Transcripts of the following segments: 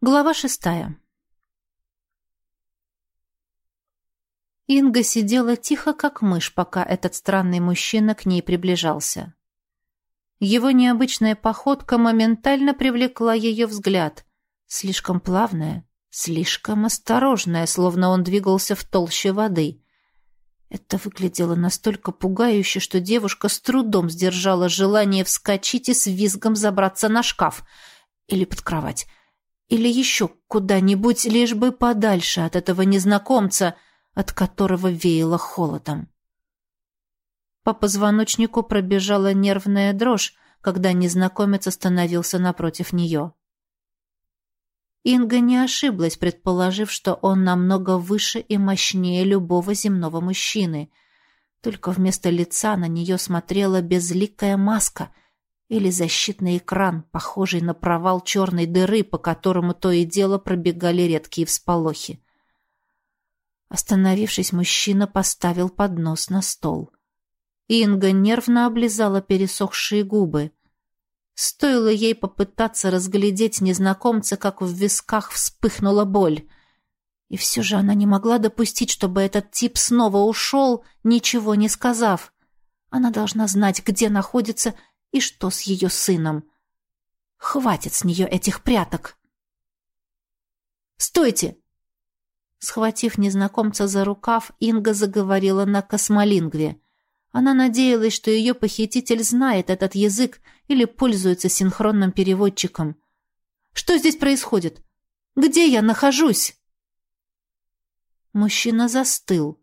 Глава шестая. Инга сидела тихо, как мышь, пока этот странный мужчина к ней приближался. Его необычная походка моментально привлекла ее взгляд. Слишком плавная, слишком осторожная, словно он двигался в толще воды. Это выглядело настолько пугающе, что девушка с трудом сдержала желание вскочить и с визгом забраться на шкаф или под кровать или еще куда-нибудь, лишь бы подальше от этого незнакомца, от которого веяло холодом. По позвоночнику пробежала нервная дрожь, когда незнакомец остановился напротив нее. Инга не ошиблась, предположив, что он намного выше и мощнее любого земного мужчины. Только вместо лица на нее смотрела безликая маска — или защитный экран, похожий на провал черной дыры, по которому то и дело пробегали редкие всполохи. Остановившись, мужчина поставил поднос на стол. Инга нервно облизала пересохшие губы. Стоило ей попытаться разглядеть незнакомца, как в висках вспыхнула боль. И все же она не могла допустить, чтобы этот тип снова ушел, ничего не сказав. Она должна знать, где находится и что с ее сыном? Хватит с нее этих пряток. «Стойте!» Схватив незнакомца за рукав, Инга заговорила на космолингве. Она надеялась, что ее похититель знает этот язык или пользуется синхронным переводчиком. «Что здесь происходит? Где я нахожусь?» Мужчина застыл.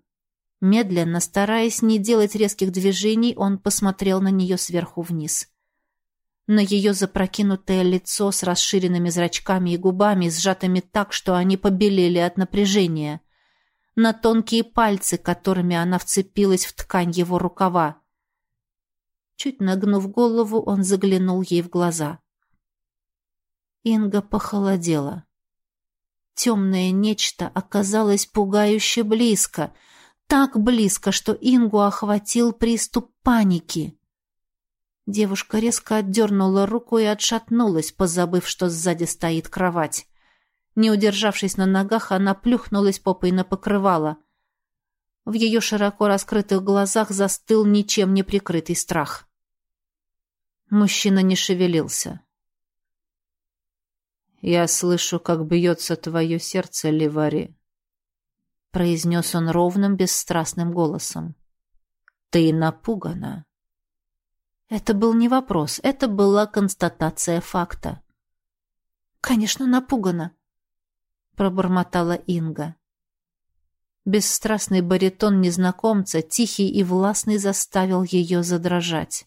Медленно, стараясь не делать резких движений, он посмотрел на нее сверху вниз. На ее запрокинутое лицо с расширенными зрачками и губами, сжатыми так, что они побелели от напряжения. На тонкие пальцы, которыми она вцепилась в ткань его рукава. Чуть нагнув голову, он заглянул ей в глаза. Инга похолодела. Темное нечто оказалось пугающе близко — так близко, что Ингу охватил приступ паники. Девушка резко отдернула руку и отшатнулась, позабыв, что сзади стоит кровать. Не удержавшись на ногах, она плюхнулась попой на покрывало. В ее широко раскрытых глазах застыл ничем не прикрытый страх. Мужчина не шевелился. «Я слышу, как бьется твое сердце, Ливари», произнес он ровным, бесстрастным голосом. «Ты напугана». Это был не вопрос, это была констатация факта. «Конечно, напугана», — пробормотала Инга. Бесстрастный баритон незнакомца, тихий и властный, заставил ее задрожать.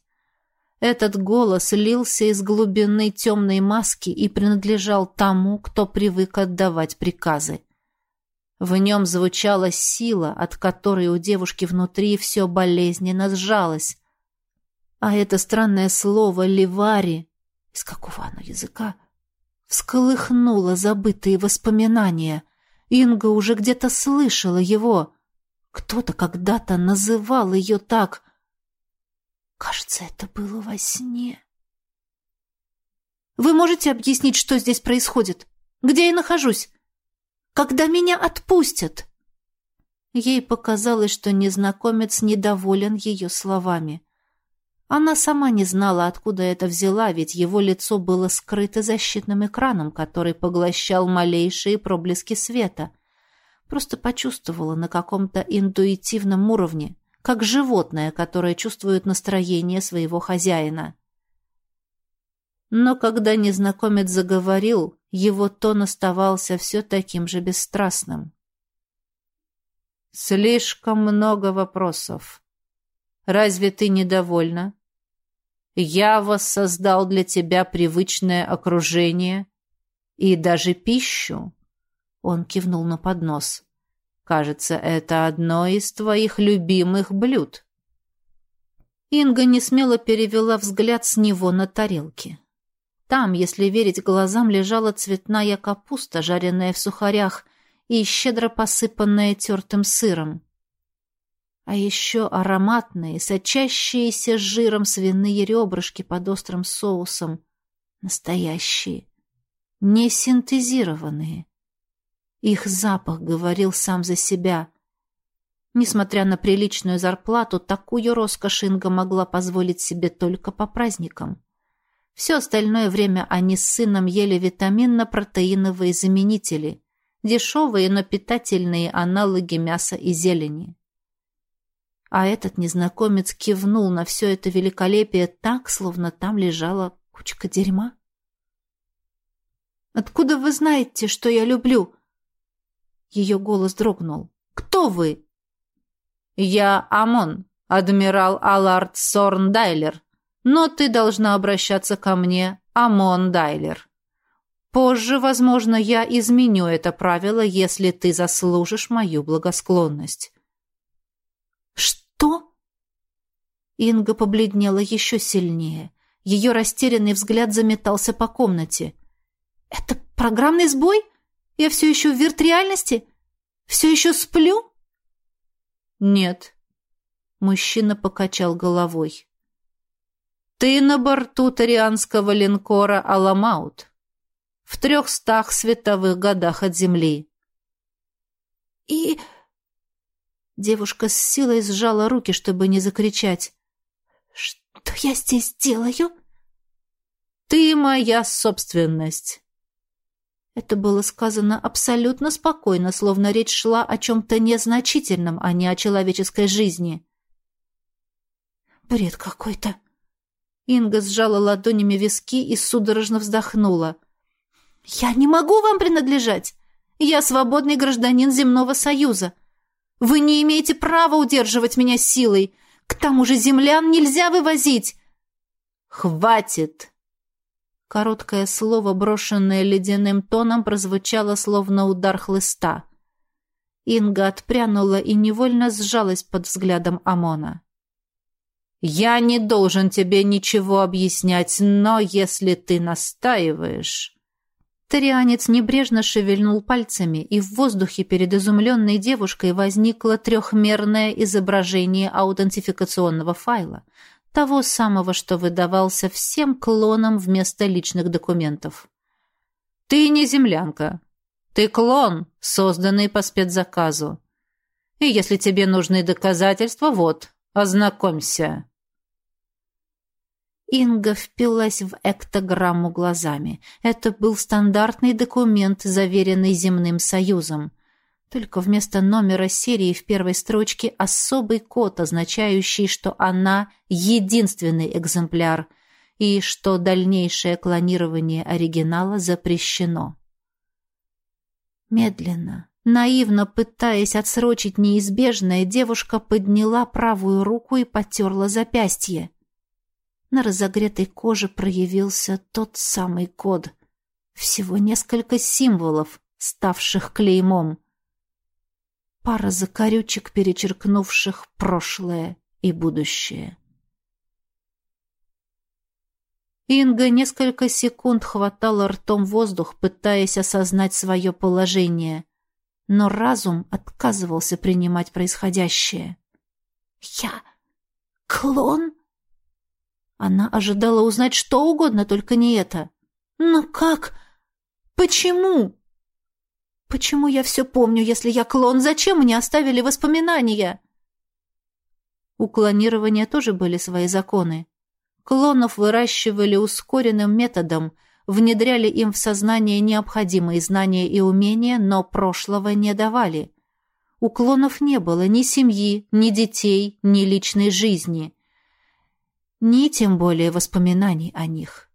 Этот голос лился из глубины темной маски и принадлежал тому, кто привык отдавать приказы. В нем звучала сила, от которой у девушки внутри все болезненно сжалось. А это странное слово «ливари» из какого оно языка? Всколыхнуло забытые воспоминания. Инга уже где-то слышала его. Кто-то когда-то называл ее так. Кажется, это было во сне. «Вы можете объяснить, что здесь происходит? Где я нахожусь? Когда меня отпустят?» Ей показалось, что незнакомец недоволен ее словами. Она сама не знала, откуда это взяла, ведь его лицо было скрыто защитным экраном, который поглощал малейшие проблески света. Просто почувствовала на каком-то интуитивном уровне, как животное, которое чувствует настроение своего хозяина. Но когда незнакомец заговорил, его тон оставался все таким же бесстрастным. «Слишком много вопросов. Разве ты недовольна? Я воссоздал для тебя привычное окружение и даже пищу». Он кивнул на поднос. «Кажется, это одно из твоих любимых блюд». Инга несмело перевела взгляд с него на тарелки. Там, если верить глазам, лежала цветная капуста, жареная в сухарях, и щедро посыпанная тертым сыром. А еще ароматные, сочащиеся жиром свиные ребрышки под острым соусом. Настоящие. не синтезированные. Их запах говорил сам за себя. Несмотря на приличную зарплату, такую роскошь Инга могла позволить себе только по праздникам. Все остальное время они с сыном ели витаминно-протеиновые заменители, дешевые, но питательные аналоги мяса и зелени. А этот незнакомец кивнул на все это великолепие так, словно там лежала кучка дерьма. «Откуда вы знаете, что я люблю?» Ее голос дрогнул. «Кто вы?» «Я Амон, адмирал Аларт Сорн Дайлер. Но ты должна обращаться ко мне, Амон Дайлер. Позже, возможно, я изменю это правило, если ты заслужишь мою благосклонность». «Что?» Инга побледнела еще сильнее. Ее растерянный взгляд заметался по комнате. «Это программный сбой? Я все еще в виртреальности? Все еще сплю?» «Нет», — мужчина покачал головой. «Ты на борту тарианского линкора «Аламаут» в трехстах световых годах от Земли». «И...» Девушка с силой сжала руки, чтобы не закричать. «Что я здесь делаю?» «Ты моя собственность». Это было сказано абсолютно спокойно, словно речь шла о чем-то незначительном, а не о человеческой жизни. «Бред какой-то!» Инга сжала ладонями виски и судорожно вздохнула. «Я не могу вам принадлежать! Я свободный гражданин Земного Союза!» Вы не имеете права удерживать меня силой. К тому же землян нельзя вывозить. Хватит. Короткое слово, брошенное ледяным тоном, прозвучало словно удар хлыста. Инга отпрянула и невольно сжалась под взглядом Амона. «Я не должен тебе ничего объяснять, но если ты настаиваешь...» Тарианец небрежно шевельнул пальцами, и в воздухе перед изумленной девушкой возникло трехмерное изображение аутентификационного файла, того самого, что выдавался всем клонам вместо личных документов. «Ты не землянка. Ты клон, созданный по спецзаказу. И если тебе нужны доказательства, вот, ознакомься». Инга впилась в эктограмму глазами. Это был стандартный документ, заверенный Земным Союзом. Только вместо номера серии в первой строчке особый код, означающий, что она единственный экземпляр и что дальнейшее клонирование оригинала запрещено. Медленно, наивно пытаясь отсрочить неизбежное, девушка подняла правую руку и потерла запястье. На разогретой коже проявился тот самый код. Всего несколько символов, ставших клеймом. Пара закорючек, перечеркнувших прошлое и будущее. Инга несколько секунд хватала ртом воздух, пытаясь осознать свое положение, но разум отказывался принимать происходящее. «Я клон?» Она ожидала узнать что угодно, только не это. Но как? Почему? Почему я все помню, если я клон? Зачем мне оставили воспоминания? У клонирования тоже были свои законы. Клонов выращивали ускоренным методом, внедряли им в сознание необходимые знания и умения, но прошлого не давали. У клонов не было ни семьи, ни детей, ни личной жизни ни тем более воспоминаний о них.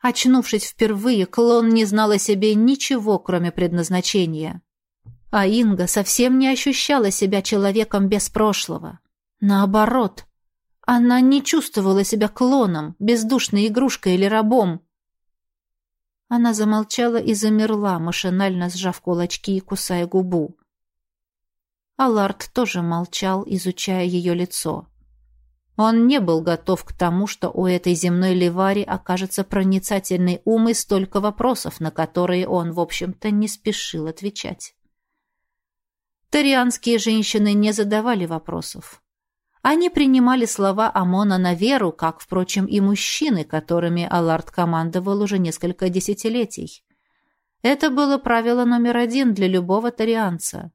Очнувшись впервые, клон не знал о себе ничего, кроме предназначения. А Инга совсем не ощущала себя человеком без прошлого. Наоборот, она не чувствовала себя клоном, бездушной игрушкой или рабом. Она замолчала и замерла, машинально сжав кулачки и кусая губу. Аларт тоже молчал, изучая ее лицо. Он не был готов к тому, что у этой земной левари окажется проницательный ум и столько вопросов, на которые он, в общем-то, не спешил отвечать. Тарианские женщины не задавали вопросов. Они принимали слова Амона на веру, как, впрочем, и мужчины, которыми Аларт командовал уже несколько десятилетий. Это было правило номер один для любого тарианца.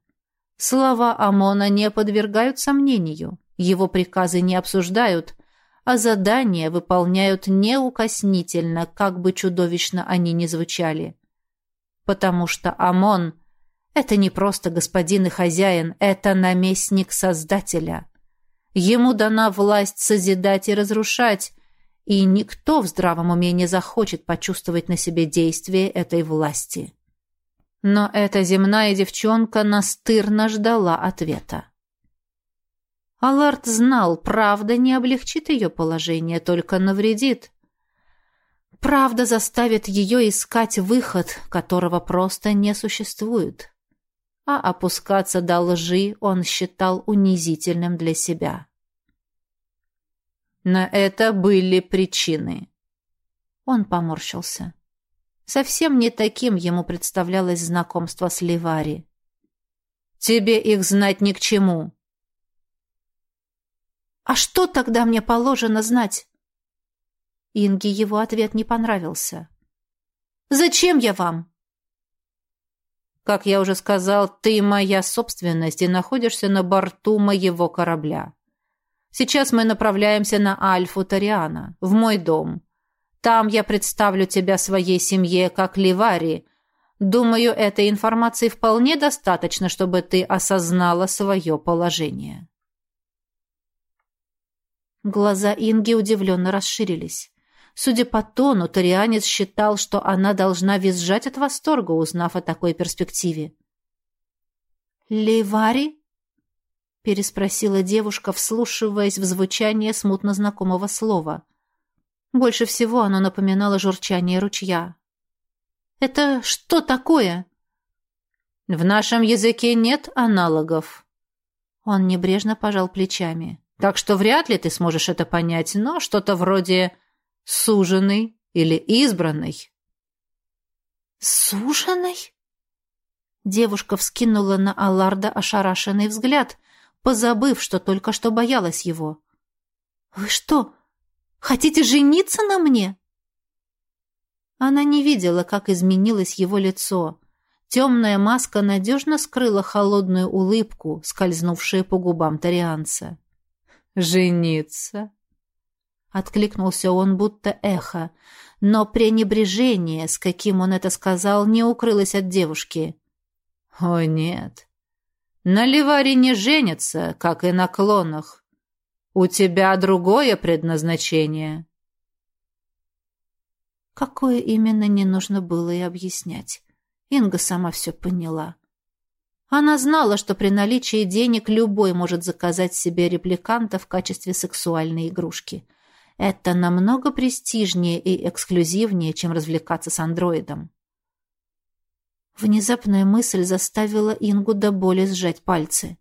Слова Амона не подвергают сомнению, его приказы не обсуждают, а задания выполняют неукоснительно, как бы чудовищно они ни звучали. Потому что Амон — это не просто господин и хозяин, это наместник Создателя. Ему дана власть созидать и разрушать, и никто в здравом уме не захочет почувствовать на себе действие этой власти. Но эта земная девчонка настырно ждала ответа. Аларт знал, правда не облегчит ее положение, только навредит. Правда заставит ее искать выход, которого просто не существует. А опускаться до лжи он считал унизительным для себя. На это были причины. Он поморщился. Совсем не таким ему представлялось знакомство с Ливари. «Тебе их знать ни к чему». «А что тогда мне положено знать?» Инге его ответ не понравился. «Зачем я вам?» «Как я уже сказал, ты моя собственность и находишься на борту моего корабля. Сейчас мы направляемся на Альфу Тариана, в мой дом. Там я представлю тебя своей семье как Ливари. Думаю, этой информации вполне достаточно, чтобы ты осознала свое положение». Глаза Инги удивленно расширились. Судя по тону, Торианец считал, что она должна визжать от восторга, узнав о такой перспективе. «Ливари?» — переспросила девушка, вслушиваясь в звучание смутно знакомого слова. Больше всего оно напоминало журчание ручья. «Это что такое?» «В нашем языке нет аналогов». Он небрежно пожал плечами. «Так что вряд ли ты сможешь это понять, но что-то вроде «суженый» или «избранный». «Суженый?» Девушка вскинула на Алларда ошарашенный взгляд — позабыв, что только что боялась его. «Вы что, хотите жениться на мне?» Она не видела, как изменилось его лицо. Темная маска надежно скрыла холодную улыбку, скользнувшую по губам тарианца. «Жениться?» Откликнулся он, будто эхо, но пренебрежение, с каким он это сказал, не укрылось от девушки. «О, нет, на Ливаре не женятся, как и на клонах. У тебя другое предназначение. Какое именно не нужно было и объяснять. Инга сама все поняла. Она знала, что при наличии денег любой может заказать себе репликанта в качестве сексуальной игрушки. Это намного престижнее и эксклюзивнее, чем развлекаться с андроидом. Внезапная мысль заставила Ингу до боли сжать пальцы.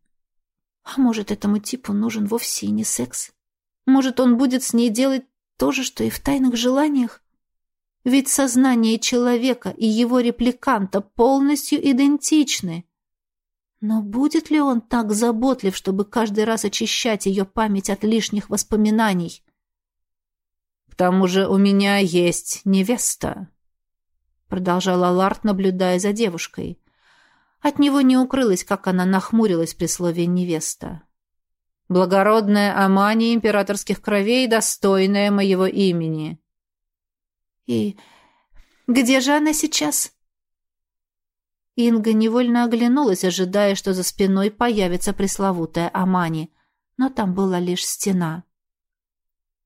А может, этому типу нужен вовсе и не секс? Может, он будет с ней делать то же, что и в тайных желаниях? Ведь сознание человека и его репликанта полностью идентичны. Но будет ли он так заботлив, чтобы каждый раз очищать ее память от лишних воспоминаний? «К тому же у меня есть невеста», продолжала Ларт, наблюдая за девушкой. От него не укрылось, как она нахмурилась при слове «невеста». «Благородная Амания императорских кровей, достойная моего имени». «И где же она сейчас?» Инга невольно оглянулась, ожидая, что за спиной появится пресловутая Амани, но там была лишь стена.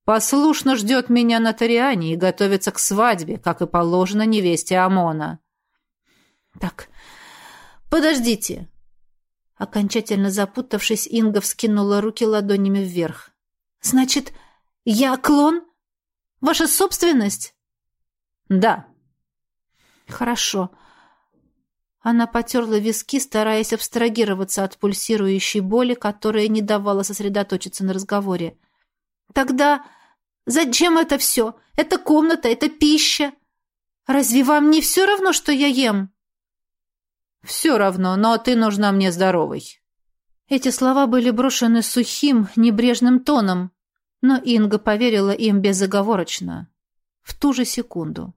Послушно ждет меня на Ториане и готовится к свадьбе, как и положено невесте Амона. Так, подождите. Окончательно запутавшись, Инга вскинула руки ладонями вверх. Значит, я клон? Ваша собственность? Да. Хорошо. Она потерла виски, стараясь абстрагироваться от пульсирующей боли, которая не давала сосредоточиться на разговоре. — Тогда зачем это все? Это комната, это пища. Разве вам не все равно, что я ем? Все равно, но ты нужна мне здоровой. Эти слова были брошены сухим, небрежным тоном, но Инга поверила им безоговорочно. В ту же секунду.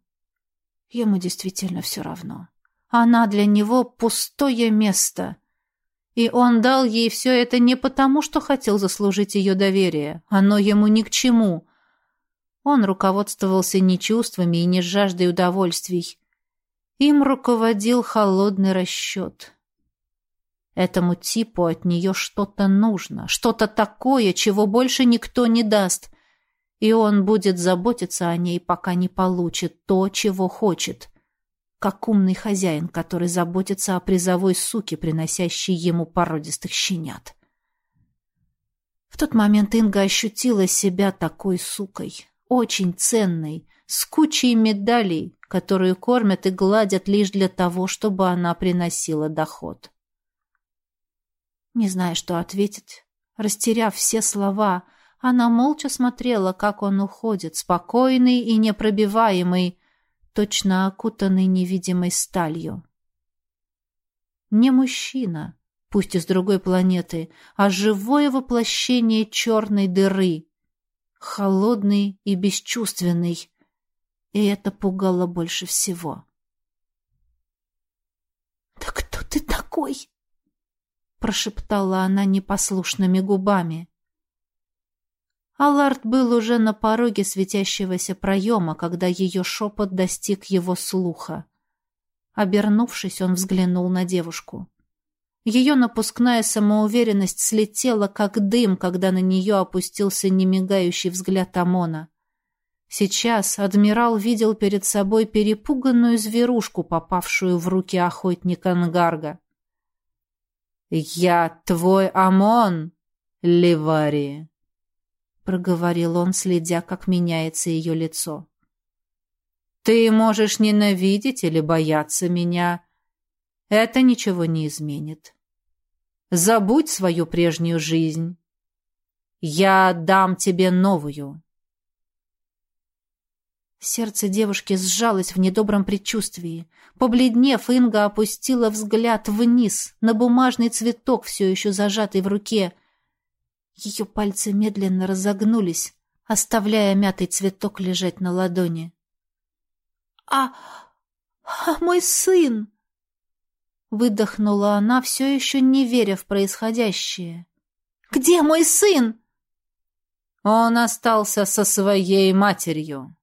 Ему действительно все равно. Она для него пустое место. И он дал ей все это не потому, что хотел заслужить ее доверие. Оно ему ни к чему. Он руководствовался не чувствами и не жаждой удовольствий. Им руководил холодный расчет. Этому типу от нее что-то нужно, что-то такое, чего больше никто не даст. И он будет заботиться о ней, пока не получит то, чего хочет. Как умный хозяин, который заботится о призовой суке, приносящей ему породистых щенят. В тот момент Инга ощутила себя такой сукой, очень ценной, с кучей медалей, которую кормят и гладят лишь для того, чтобы она приносила доход. Не зная, что ответить, растеряв все слова, она молча смотрела, как он уходит, спокойный и непробиваемый, точно окутанный невидимой сталью. Не мужчина, пусть из другой планеты, а живое воплощение черной дыры, холодный и бесчувственный, и это пугало больше всего. «Да кто ты такой?» — прошептала она непослушными губами. Аллард был уже на пороге светящегося проема, когда ее шепот достиг его слуха. Обернувшись, он взглянул на девушку. Ее напускная самоуверенность слетела, как дым, когда на нее опустился немигающий взгляд Амона. Сейчас адмирал видел перед собой перепуганную зверушку, попавшую в руки охотника Нгарга. «Я твой Амон, Ливари!» Проговорил он, следя, как меняется ее лицо. «Ты можешь ненавидеть или бояться меня. Это ничего не изменит. Забудь свою прежнюю жизнь. Я дам тебе новую». Сердце девушки сжалось в недобром предчувствии. Побледнев, Инга опустила взгляд вниз, на бумажный цветок, все еще зажатый в руке. Ее пальцы медленно разогнулись, оставляя мятый цветок лежать на ладони. «А... а мой сын!» Выдохнула она, все еще не веря в происходящее. «Где мой сын?» Он остался со своей матерью.